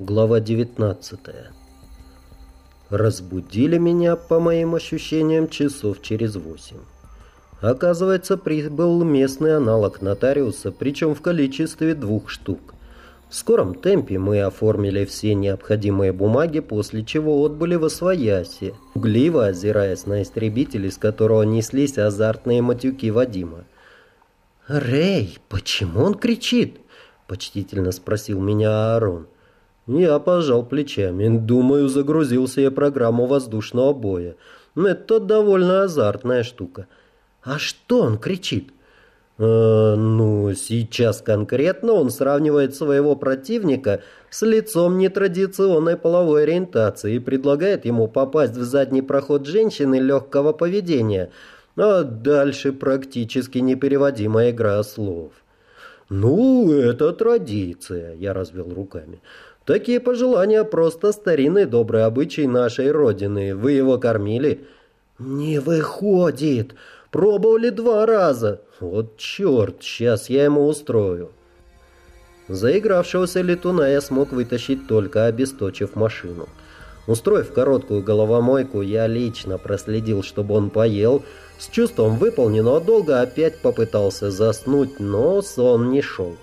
Глава 19 Разбудили меня, по моим ощущениям, часов через восемь. Оказывается, прибыл местный аналог нотариуса, причем в количестве двух штук. В скором темпе мы оформили все необходимые бумаги, после чего отбыли в Освояси, угливо озираясь на истребитель, из которого неслись азартные матюки Вадима. «Рэй, почему он кричит?» — почтительно спросил меня Аарон. Я пожал плечами. Думаю, загрузился я программу воздушного боя. Это довольно азартная штука. А что он кричит? Э, ну, сейчас конкретно он сравнивает своего противника с лицом нетрадиционной половой ориентации и предлагает ему попасть в задний проход женщины легкого поведения. А дальше практически непереводимая игра слов. «Ну, это традиция», — я развел руками. «Такие пожелания просто старинный добрый обычай нашей Родины. Вы его кормили?» «Не выходит. Пробовали два раза. Вот черт, сейчас я ему устрою». Заигравшегося летуна я смог вытащить только обесточив машину. Устроив короткую головомойку, я лично проследил, чтобы он поел. С чувством выполненного долга опять попытался заснуть, но сон не шел.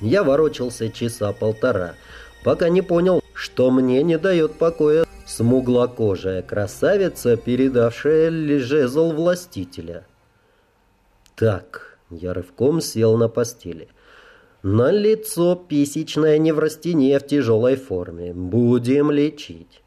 Я ворочался часа полтора, пока не понял, что мне не дает покоя смуглокожая красавица, передавшая жезл властителя. Так, я рывком сел на постели. На лицо писечное неврастение в тяжелой форме. Будем лечить.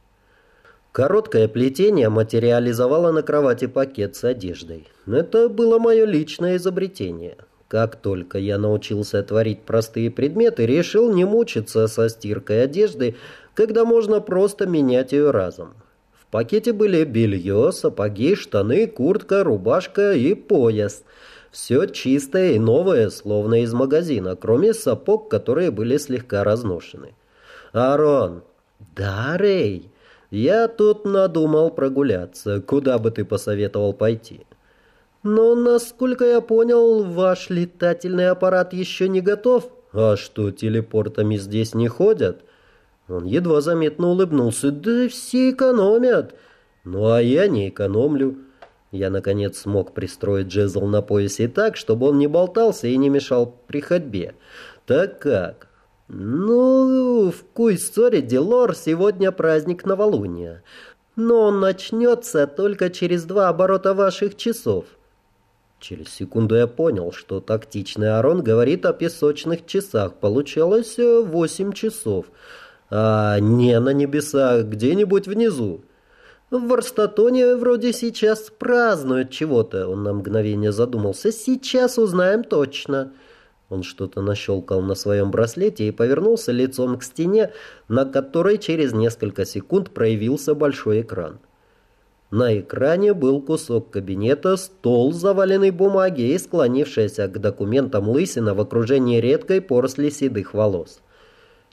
Короткое плетение материализовало на кровати пакет с одеждой. Это было мое личное изобретение. Как только я научился творить простые предметы, решил не мучиться со стиркой одежды, когда можно просто менять ее разом. В пакете были белье, сапоги, штаны, куртка, рубашка и пояс. Все чистое и новое, словно из магазина, кроме сапог, которые были слегка разношены. «Арон!» «Да, Рэй!» «Я тут надумал прогуляться. Куда бы ты посоветовал пойти?» Но, насколько я понял, ваш летательный аппарат еще не готов. А что, телепортами здесь не ходят? Он едва заметно улыбнулся. Да все экономят. Ну, а я не экономлю. Я, наконец, смог пристроить джезл на поясе так, чтобы он не болтался и не мешал при ходьбе. Так как? Ну, в Куйсоре Делор сегодня праздник новолуния. Но он начнется только через два оборота ваших часов. Через секунду я понял, что тактичный Арон говорит о песочных часах. Получалось э, восемь часов. А не на небесах, где-нибудь внизу. В Варстатоне вроде сейчас празднуют чего-то. Он на мгновение задумался. Сейчас узнаем точно. Он что-то нащелкал на своем браслете и повернулся лицом к стене, на которой через несколько секунд проявился большой экран. На экране был кусок кабинета, стол, заваленный бумаги и склонившаяся к документам лысина в окружении редкой поросли седых волос.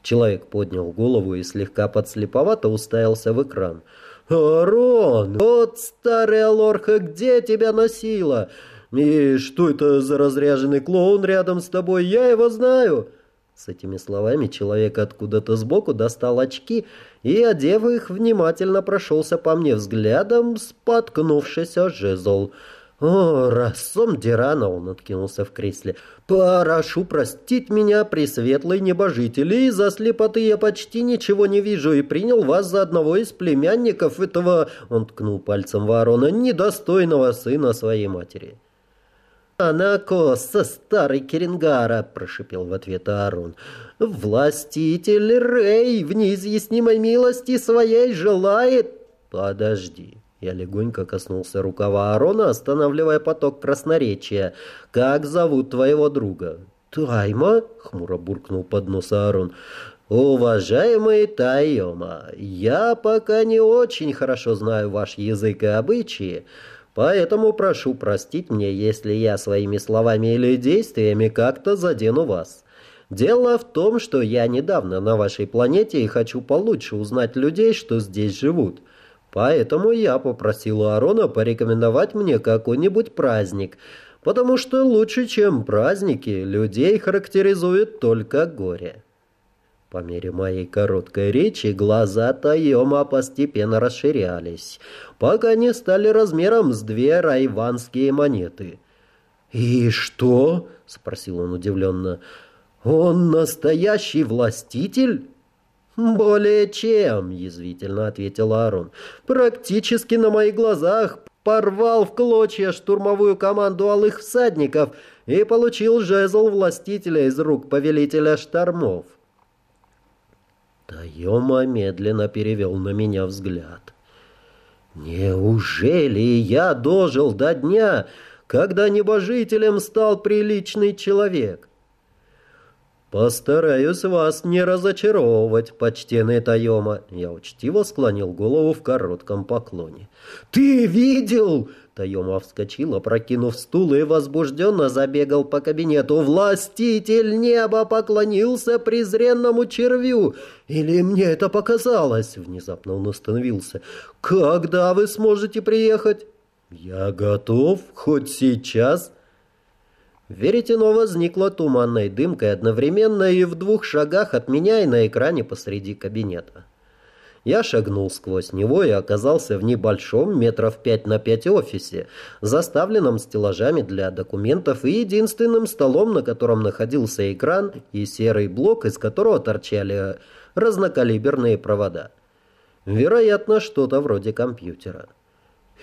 Человек поднял голову и слегка подслеповато уставился в экран. «Арон, вот старая лорха, где тебя носила? И что это за разряженный клоун рядом с тобой? Я его знаю!» С этими словами человек откуда-то сбоку достал очки и, одев их, внимательно прошелся по мне взглядом, споткнувшись о жезл. «О, Рассом Дирана!» — он откинулся в кресле. «Прошу простить меня, пресветлый небожитель, и за слепоты я почти ничего не вижу и принял вас за одного из племянников этого...» — он ткнул пальцем ворона, «недостойного сына своей матери». «Она коса, старый Керенгара!» — прошипел в ответ Аарон. «Властитель Рэй в неизъяснимой милости своей желает...» «Подожди!» Я легонько коснулся рукава Аарона, останавливая поток красноречия. «Как зовут твоего друга?» «Тайма?» — хмуро буркнул под нос Аарон. «Уважаемый Тайома, я пока не очень хорошо знаю ваш язык и обычаи, Поэтому прошу простить мне, если я своими словами или действиями как-то задену вас. Дело в том, что я недавно на вашей планете и хочу получше узнать людей, что здесь живут. Поэтому я попросил Аарона порекомендовать мне какой-нибудь праздник, потому что лучше, чем праздники, людей характеризует только горе. По мере моей короткой речи глаза Тайома постепенно расширялись, пока не стали размером с две райванские монеты. «И что?» — спросил он удивленно. «Он настоящий властитель?» «Более чем», — язвительно ответил Аарон. «Практически на моих глазах порвал в клочья штурмовую команду алых всадников и получил жезл властителя из рук повелителя штормов». Тайома медленно перевел на меня взгляд. «Неужели я дожил до дня, когда небожителем стал приличный человек?» «Постараюсь вас не разочаровывать, почтенный Тайома!» Я учтиво склонил голову в коротком поклоне. «Ты видел?» Тайома вскочил, опрокинув стул и возбужденно забегал по кабинету. «Властитель неба поклонился презренному червю! Или мне это показалось?» Внезапно он остановился. «Когда вы сможете приехать?» «Я готов, хоть сейчас». Веретено возникло туманной дымкой одновременно и в двух шагах от меня и на экране посреди кабинета. Я шагнул сквозь него и оказался в небольшом, метров пять на пять офисе, заставленном стеллажами для документов и единственным столом, на котором находился экран и серый блок, из которого торчали разнокалиберные провода. Вероятно, что-то вроде компьютера.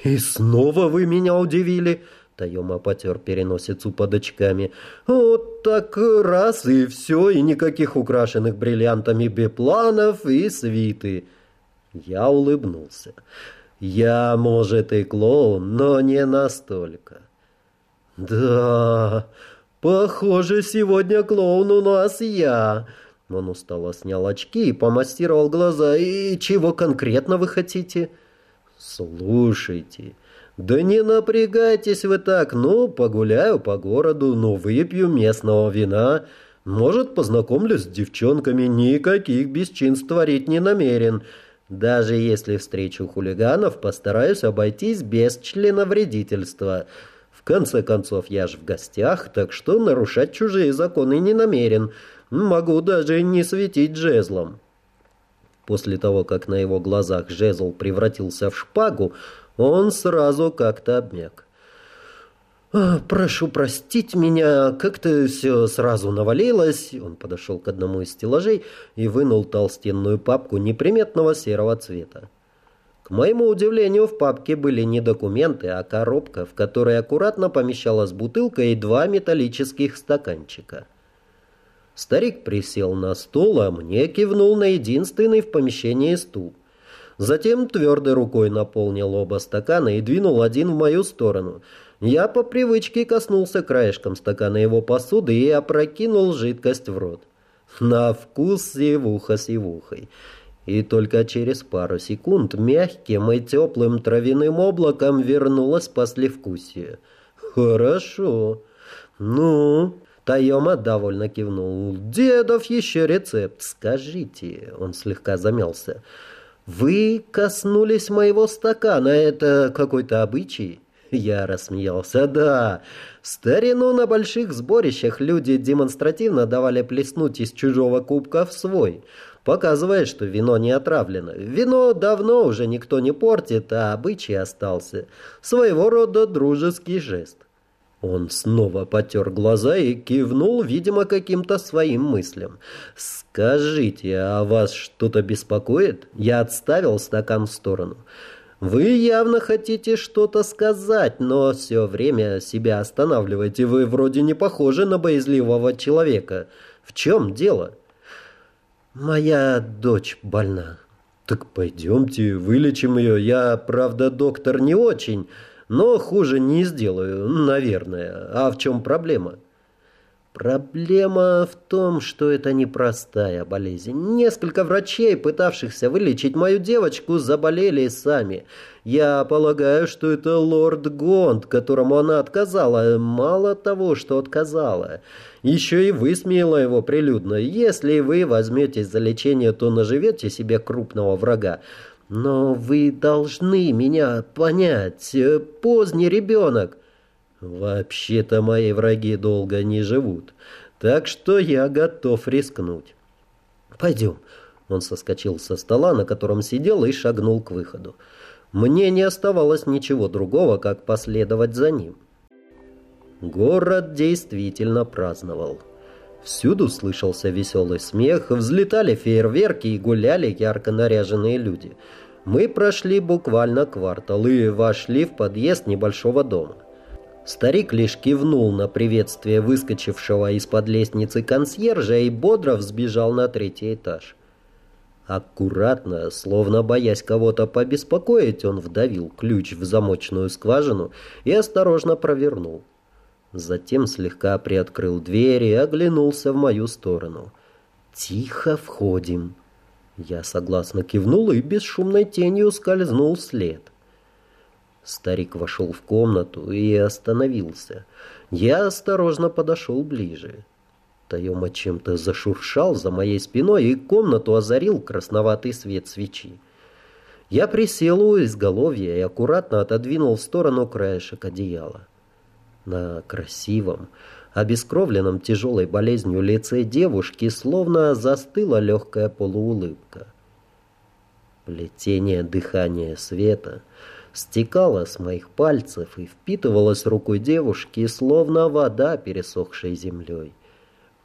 «И снова вы меня удивили!» Таема потер переносицу под очками. «Вот так раз и все, и никаких украшенных бриллиантами бипланов и свиты». Я улыбнулся. «Я, может, и клоун, но не настолько». «Да, похоже, сегодня клоун у нас я». Он устало снял очки и помастировал глаза. «И чего конкретно вы хотите?» «Слушайте». «Да не напрягайтесь вы так, ну, погуляю по городу, ну, выпью местного вина. Может, познакомлюсь с девчонками, никаких бесчинств творить не намерен. Даже если встречу хулиганов, постараюсь обойтись без членовредительства. В конце концов, я ж в гостях, так что нарушать чужие законы не намерен. Могу даже не светить жезлом». После того, как на его глазах жезл превратился в шпагу, он сразу как-то обмяк. «А, «Прошу простить меня, как-то все сразу навалилось». Он подошел к одному из стеллажей и вынул толстенную папку неприметного серого цвета. К моему удивлению, в папке были не документы, а коробка, в которой аккуратно помещалась бутылка и два металлических стаканчика. Старик присел на стул, а мне кивнул на единственный в помещении стул. Затем твердой рукой наполнил оба стакана и двинул один в мою сторону. Я по привычке коснулся краешком стакана его посуды и опрокинул жидкость в рот. На вкус сивуха сивухой. И только через пару секунд мягким и теплым травяным облаком вернулось послевкусие. «Хорошо. Ну...» Тайома довольно кивнул. «Дедов еще рецепт. Скажите...» Он слегка замялся. «Вы коснулись моего стакана. Это какой-то обычай?» Я рассмеялся. «Да, в старину на больших сборищах люди демонстративно давали плеснуть из чужого кубка в свой, показывая, что вино не отравлено. Вино давно уже никто не портит, а обычай остался. Своего рода дружеский жест». Он снова потер глаза и кивнул, видимо, каким-то своим мыслям. «Скажите, а вас что-то беспокоит?» Я отставил стакан в сторону. «Вы явно хотите что-то сказать, но все время себя останавливаете. Вы вроде не похожи на боязливого человека. В чем дело?» «Моя дочь больна». «Так пойдемте, вылечим ее. Я, правда, доктор не очень». Но хуже не сделаю, наверное. А в чем проблема? Проблема в том, что это непростая болезнь. Несколько врачей, пытавшихся вылечить мою девочку, заболели сами. Я полагаю, что это лорд Гонд, которому она отказала. Мало того, что отказала. Еще и высмеяла его прилюдно. Если вы возьметесь за лечение, то наживете себе крупного врага. Но вы должны меня понять. Поздний ребенок. Вообще-то мои враги долго не живут. Так что я готов рискнуть. «Пойдем». Он соскочил со стола, на котором сидел, и шагнул к выходу. Мне не оставалось ничего другого, как последовать за ним. Город действительно праздновал. Всюду слышался веселый смех, взлетали фейерверки и гуляли ярко наряженные люди. Мы прошли буквально квартал и вошли в подъезд небольшого дома. Старик лишь кивнул на приветствие выскочившего из-под лестницы консьержа и бодро взбежал на третий этаж. Аккуратно, словно боясь кого-то побеспокоить, он вдавил ключ в замочную скважину и осторожно провернул. Затем слегка приоткрыл дверь и оглянулся в мою сторону. «Тихо входим». Я согласно кивнул и бесшумной тенью скользнул след. Старик вошел в комнату и остановился. Я осторожно подошел ближе. Таема чем-то зашуршал за моей спиной, и комнату озарил красноватый свет свечи. Я присел у изголовья и аккуратно отодвинул в сторону краешек одеяла. На красивом, обескровленном тяжелой болезнью лице девушки словно застыла легкая полуулыбка. Плетение дыхания света стекало с моих пальцев и впитывалось рукой девушки, словно вода, пересохшей землей.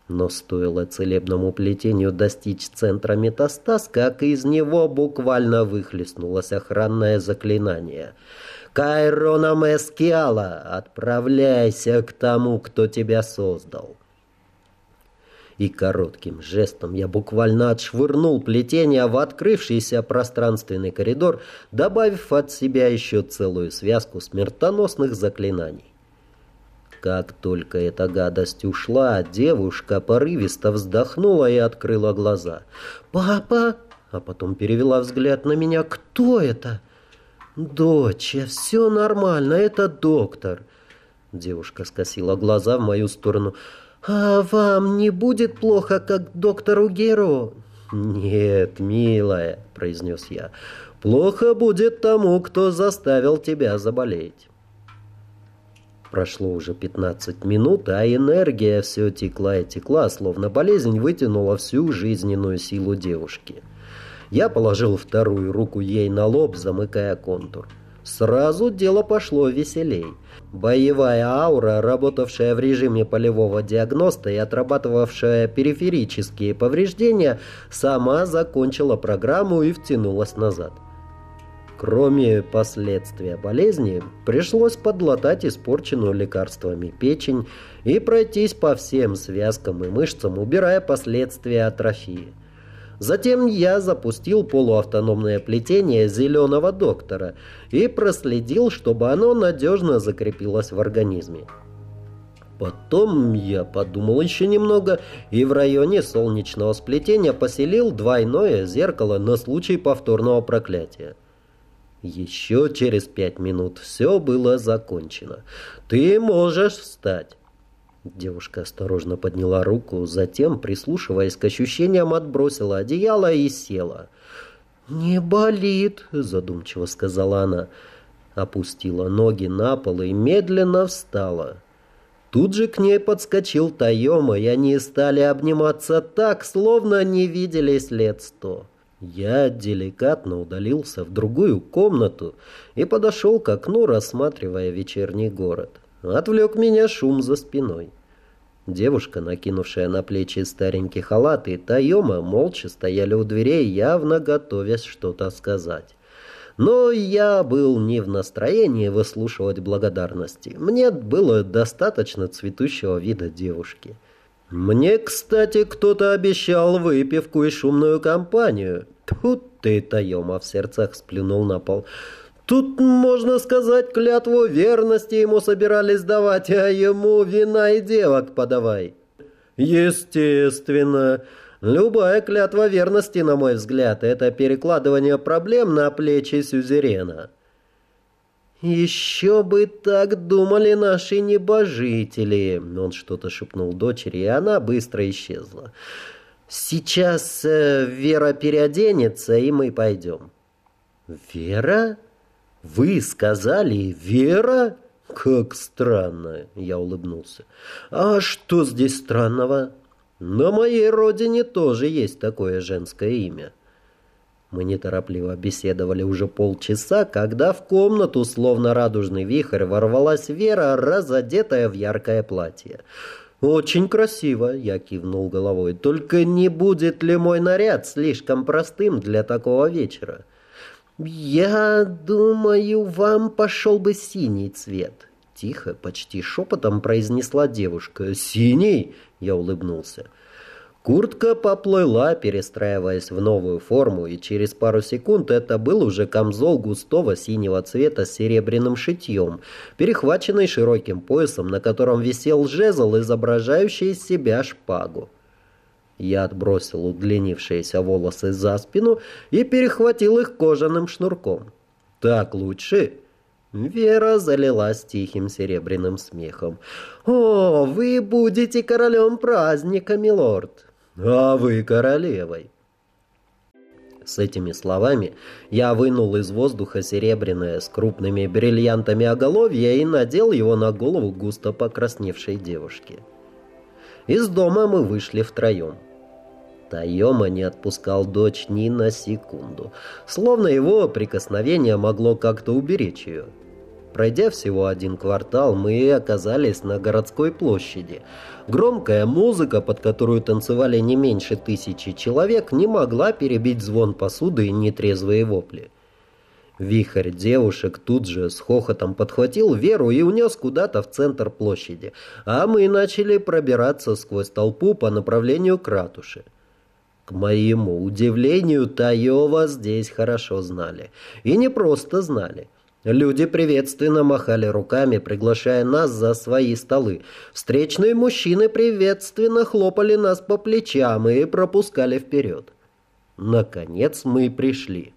Но стоило целебному плетению достичь центра метастаз, как из него буквально выхлестнулось охранное заклинание — Кайроном Эскиала, отправляйся к тому, кто тебя создал. И коротким жестом я буквально отшвырнул плетение в открывшийся пространственный коридор, добавив от себя еще целую связку смертоносных заклинаний. Как только эта гадость ушла, девушка порывисто вздохнула и открыла глаза. «Папа!» А потом перевела взгляд на меня. «Кто это?» «Доча, все нормально, это доктор». Девушка скосила глаза в мою сторону. «А вам не будет плохо, как доктору Геро?» «Нет, милая», — произнес я. «Плохо будет тому, кто заставил тебя заболеть». Прошло уже пятнадцать минут, а энергия все текла и текла, словно болезнь вытянула всю жизненную силу девушки. Я положил вторую руку ей на лоб, замыкая контур. Сразу дело пошло веселей. Боевая аура, работавшая в режиме полевого диагноста и отрабатывавшая периферические повреждения, сама закончила программу и втянулась назад. Кроме последствия болезни, пришлось подлатать испорченную лекарствами печень и пройтись по всем связкам и мышцам, убирая последствия атрофии. Затем я запустил полуавтономное плетение зеленого доктора и проследил, чтобы оно надежно закрепилось в организме. Потом я подумал еще немного и в районе солнечного сплетения поселил двойное зеркало на случай повторного проклятия. Еще через пять минут все было закончено. Ты можешь встать. Девушка осторожно подняла руку, затем, прислушиваясь к ощущениям, отбросила одеяло и села. «Не болит», — задумчиво сказала она. Опустила ноги на пол и медленно встала. Тут же к ней подскочил Тайома, и они стали обниматься так, словно не виделись лет сто. Я деликатно удалился в другую комнату и подошел к окну, рассматривая вечерний город. Отвлек меня шум за спиной. Девушка, накинувшая на плечи старенький халат, и Тайома молча стояли у дверей, явно готовясь что-то сказать. Но я был не в настроении выслушивать благодарности. Мне было достаточно цветущего вида девушки. Мне, кстати, кто-то обещал выпивку и шумную компанию. Тут ты, Тайома, в сердцах сплюнул на пол. Тут, можно сказать, клятву верности ему собирались давать, а ему вина и девок подавай. Естественно. Любая клятва верности, на мой взгляд, это перекладывание проблем на плечи сюзерена. «Еще бы так думали наши небожители!» Он что-то шепнул дочери, и она быстро исчезла. «Сейчас э, Вера переоденется, и мы пойдем». «Вера?» «Вы сказали Вера?» «Как странно!» — я улыбнулся. «А что здесь странного?» На моей родине тоже есть такое женское имя. Мы неторопливо беседовали уже полчаса, когда в комнату, словно радужный вихрь, ворвалась Вера, разодетая в яркое платье. «Очень красиво», — я кивнул головой. «Только не будет ли мой наряд слишком простым для такого вечера?» «Я думаю, вам пошел бы синий цвет», — тихо, почти шепотом произнесла девушка. «Синий?» — я улыбнулся. Куртка поплыла, перестраиваясь в новую форму, и через пару секунд это был уже камзол густого синего цвета с серебряным шитьем, перехваченный широким поясом, на котором висел жезл, изображающий из себя шпагу. Я отбросил удлинившиеся волосы за спину и перехватил их кожаным шнурком. «Так лучше?» Вера залилась тихим серебряным смехом. «О, вы будете королем праздника, милорд!» а вы королевой. С этими словами я вынул из воздуха серебряное с крупными бриллиантами оголовья и надел его на голову густо покрасневшей девушки. Из дома мы вышли втроем. Тайома не отпускал дочь ни на секунду, словно его прикосновение могло как-то уберечь ее. Пройдя всего один квартал, мы оказались на городской площади. Громкая музыка, под которую танцевали не меньше тысячи человек, не могла перебить звон посуды и нетрезвые вопли. Вихрь девушек тут же с хохотом подхватил Веру и унес куда-то в центр площади, а мы начали пробираться сквозь толпу по направлению к ратуши. К моему удивлению, Таева здесь хорошо знали. И не просто знали – Люди приветственно махали руками, приглашая нас за свои столы. Встречные мужчины приветственно хлопали нас по плечам и пропускали вперед. Наконец мы пришли.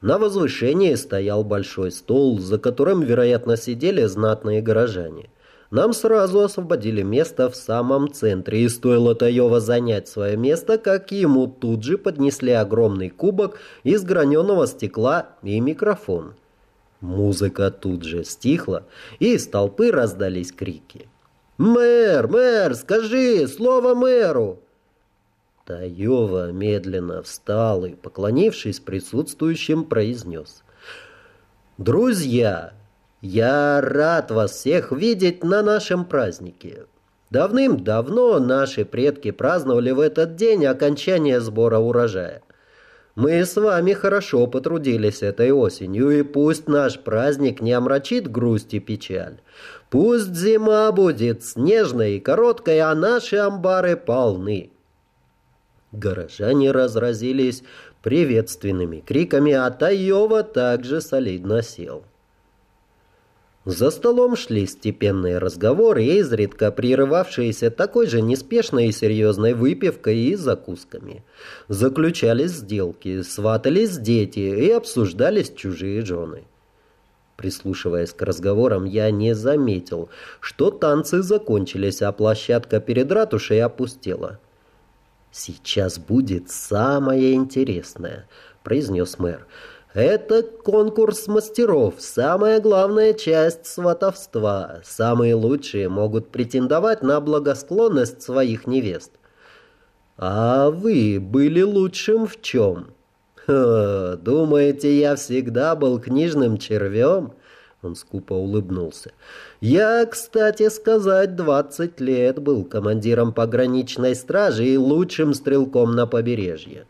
На возвышении стоял большой стол, за которым, вероятно, сидели знатные горожане. Нам сразу освободили место в самом центре, и стоило Таева занять свое место, как ему тут же поднесли огромный кубок из граненого стекла и микрофон. Музыка тут же стихла, и из толпы раздались крики. «Мэр! Мэр! Скажи! Слово мэру!» Таева медленно встал и, поклонившись присутствующим, произнес. «Друзья, я рад вас всех видеть на нашем празднике. Давным-давно наши предки праздновали в этот день окончание сбора урожая. Мы с вами хорошо потрудились этой осенью, и пусть наш праздник не омрачит грусть и печаль. Пусть зима будет снежной и короткой, а наши амбары полны. Горожане разразились приветственными криками, а Таева также солидно сел. За столом шли степенные разговоры, изредка прерывавшиеся такой же неспешной и серьезной выпивкой и закусками. Заключались сделки, сватались дети и обсуждались чужие жены. Прислушиваясь к разговорам, я не заметил, что танцы закончились, а площадка перед ратушей опустела. «Сейчас будет самое интересное», — произнес мэр. Это конкурс мастеров, самая главная часть сватовства. Самые лучшие могут претендовать на благосклонность своих невест. А вы были лучшим в чем? Ха, думаете, я всегда был книжным червем? Он скупо улыбнулся. «Я, кстати сказать, двадцать лет был командиром пограничной стражи и лучшим стрелком на побережье.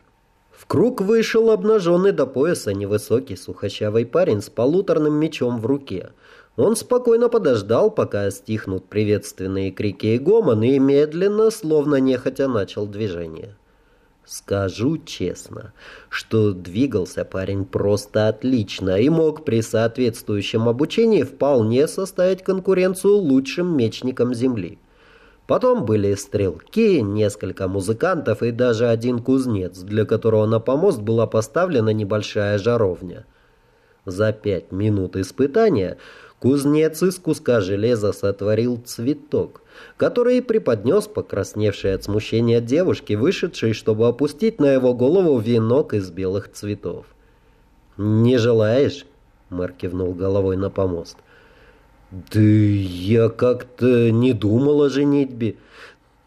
Круг вышел обнаженный до пояса невысокий сухощавый парень с полуторным мечом в руке. Он спокойно подождал, пока стихнут приветственные крики и гомон, и медленно, словно нехотя, начал движение. Скажу честно, что двигался парень просто отлично и мог при соответствующем обучении вполне составить конкуренцию лучшим мечникам Земли. Потом были стрелки, несколько музыкантов и даже один кузнец, для которого на помост была поставлена небольшая жаровня. За пять минут испытания кузнец из куска железа сотворил цветок, который преподнес покрасневшей от смущения девушке, вышедшей, чтобы опустить на его голову венок из белых цветов. «Не желаешь?» — мэр кивнул головой на помост. «Да я как-то не думал о женитьбе.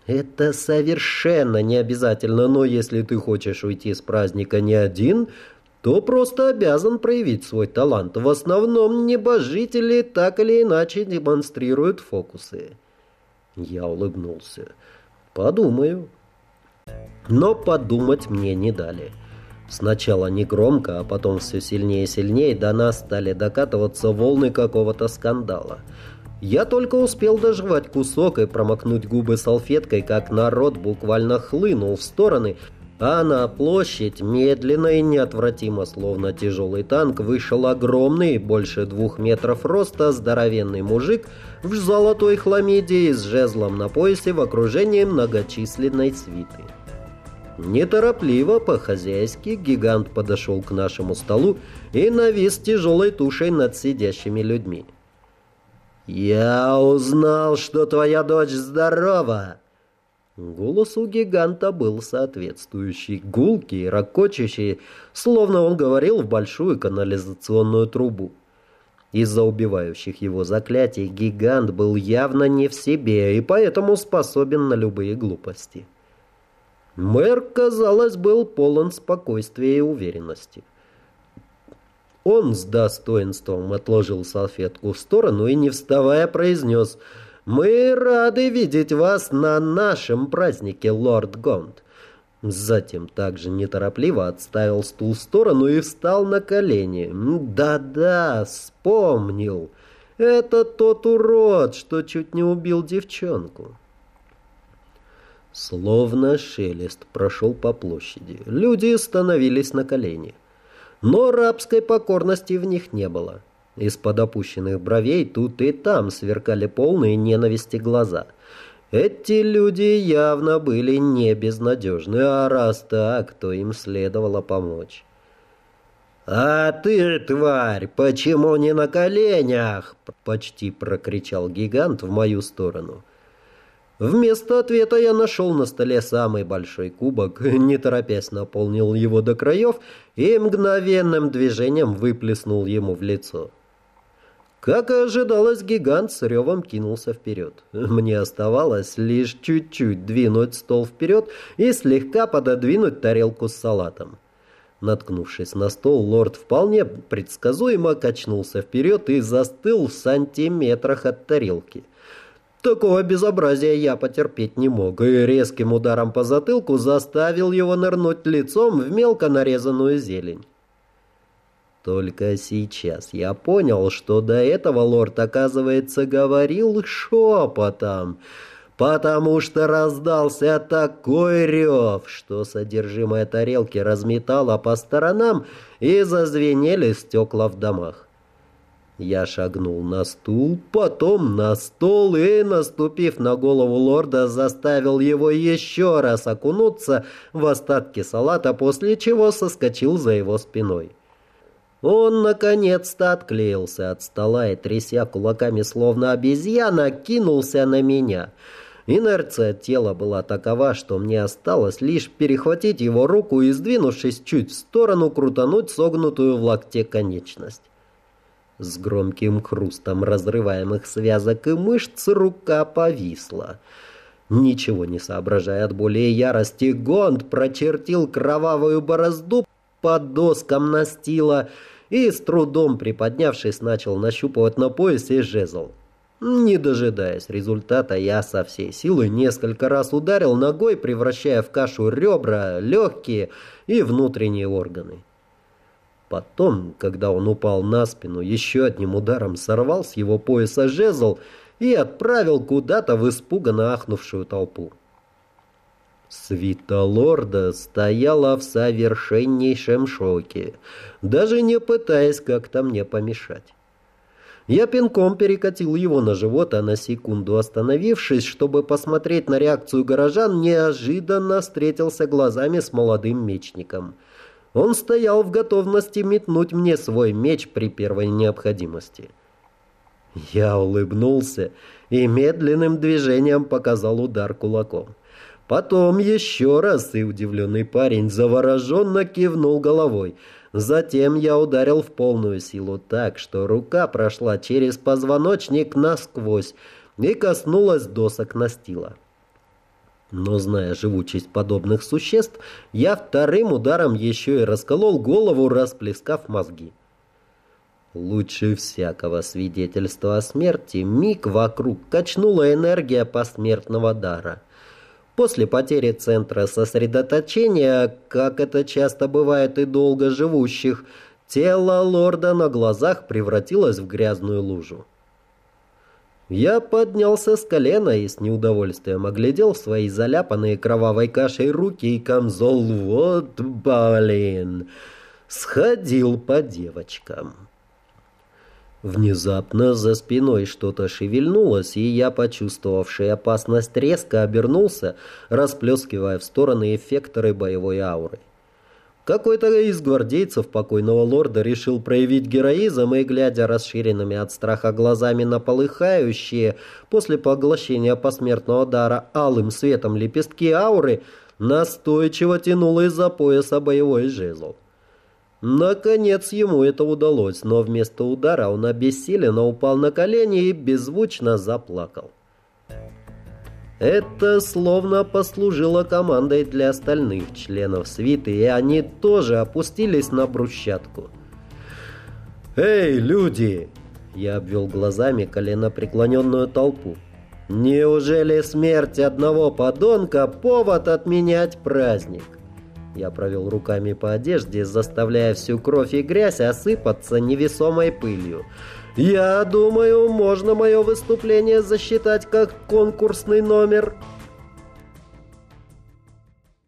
Это совершенно не обязательно, но если ты хочешь уйти с праздника не один, то просто обязан проявить свой талант. В основном небожители так или иначе демонстрируют фокусы. Я улыбнулся. Подумаю. Но подумать мне не дали. Сначала негромко, а потом все сильнее и сильнее до нас стали докатываться волны какого-то скандала. Я только успел доживать кусок и промокнуть губы салфеткой, как народ буквально хлынул в стороны, а на площадь медленно и неотвратимо, словно тяжелый танк, вышел огромный, больше двух метров роста, здоровенный мужик в золотой хламиде с жезлом на поясе в окружении многочисленной свиты. Неторопливо, по-хозяйски, гигант подошел к нашему столу и навис тяжелой тушей над сидящими людьми. «Я узнал, что твоя дочь здорова!» Голос у гиганта был соответствующий, гулкий, ракочащий, словно он говорил в большую канализационную трубу. Из-за убивающих его заклятий гигант был явно не в себе и поэтому способен на любые глупости. Мэр, казалось, был полон спокойствия и уверенности. Он с достоинством отложил салфетку в сторону и, не вставая, произнес «Мы рады видеть вас на нашем празднике, лорд Гонд». Затем также неторопливо отставил стул в сторону и встал на колени. «Да-да, вспомнил. Это тот урод, что чуть не убил девчонку». Словно шелест прошел по площади. Люди становились на колени. Но рабской покорности в них не было. Из-под опущенных бровей тут и там сверкали полные ненависти глаза. Эти люди явно были не безнадежны, а раз так, то им следовало помочь. «А ты, тварь, почему не на коленях?» — почти прокричал гигант в мою сторону. Вместо ответа я нашел на столе самый большой кубок, не торопясь наполнил его до краев и мгновенным движением выплеснул ему в лицо. Как и ожидалось, гигант с ревом кинулся вперед. Мне оставалось лишь чуть-чуть двинуть стол вперед и слегка пододвинуть тарелку с салатом. Наткнувшись на стол, лорд вполне предсказуемо качнулся вперед и застыл в сантиметрах от тарелки. Такого безобразия я потерпеть не мог, и резким ударом по затылку заставил его нырнуть лицом в мелко нарезанную зелень. Только сейчас я понял, что до этого лорд, оказывается, говорил шепотом, потому что раздался такой рев, что содержимое тарелки разметало по сторонам и зазвенели стекла в домах. Я шагнул на стул, потом на стол и, наступив на голову лорда, заставил его еще раз окунуться в остатки салата, после чего соскочил за его спиной. Он наконец-то отклеился от стола и, тряся кулаками словно обезьяна, кинулся на меня. Инерция тела была такова, что мне осталось лишь перехватить его руку и, сдвинувшись чуть в сторону, крутануть согнутую в локте конечность. С громким хрустом разрываемых связок и мышц рука повисла. Ничего не соображая от боли и ярости, Гонд прочертил кровавую борозду под доскам настила и, с трудом приподнявшись, начал нащупывать на поясе жезл. Не дожидаясь результата, я со всей силы несколько раз ударил ногой, превращая в кашу ребра, легкие и внутренние органы. Потом, когда он упал на спину, еще одним ударом сорвал с его пояса жезл и отправил куда-то в испуганно ахнувшую толпу. Свита лорда стояла в совершеннейшем шоке, даже не пытаясь как-то мне помешать. Я пинком перекатил его на живот, а на секунду остановившись, чтобы посмотреть на реакцию горожан, неожиданно встретился глазами с молодым мечником — он стоял в готовности метнуть мне свой меч при первой необходимости. Я улыбнулся и медленным движением показал удар кулаком. Потом еще раз, и удивленный парень завороженно кивнул головой. Затем я ударил в полную силу так, что рука прошла через позвоночник насквозь и коснулась досок настила. Но зная живучесть подобных существ, я вторым ударом еще и расколол голову, расплескав мозги. Лучше всякого свидетельства о смерти миг вокруг качнула энергия посмертного дара. После потери центра сосредоточения, как это часто бывает и долго живущих, тело лорда на глазах превратилось в грязную лужу. Я поднялся с колена и с неудовольствием оглядел свои заляпанные кровавой кашей руки и камзол. Вот блин! Сходил по девочкам. Внезапно за спиной что-то шевельнулось, и я, почувствовавший опасность, резко обернулся, расплескивая в стороны эффекторы боевой ауры. Какой-то из гвардейцев покойного лорда решил проявить героизм и, глядя расширенными от страха глазами на полыхающие после поглощения посмертного дара алым светом лепестки ауры, настойчиво тянул из-за пояса боевой жезл. Наконец ему это удалось, но вместо удара он обессиленно упал на колени и беззвучно заплакал. Это словно послужило командой для остальных членов свиты, и они тоже опустились на брусчатку. «Эй, люди!» Я обвел глазами коленопреклоненную толпу. «Неужели смерть одного подонка — повод отменять праздник?» Я провел руками по одежде, заставляя всю кровь и грязь осыпаться невесомой пылью. Я думаю, можно мое выступление засчитать как конкурсный номер.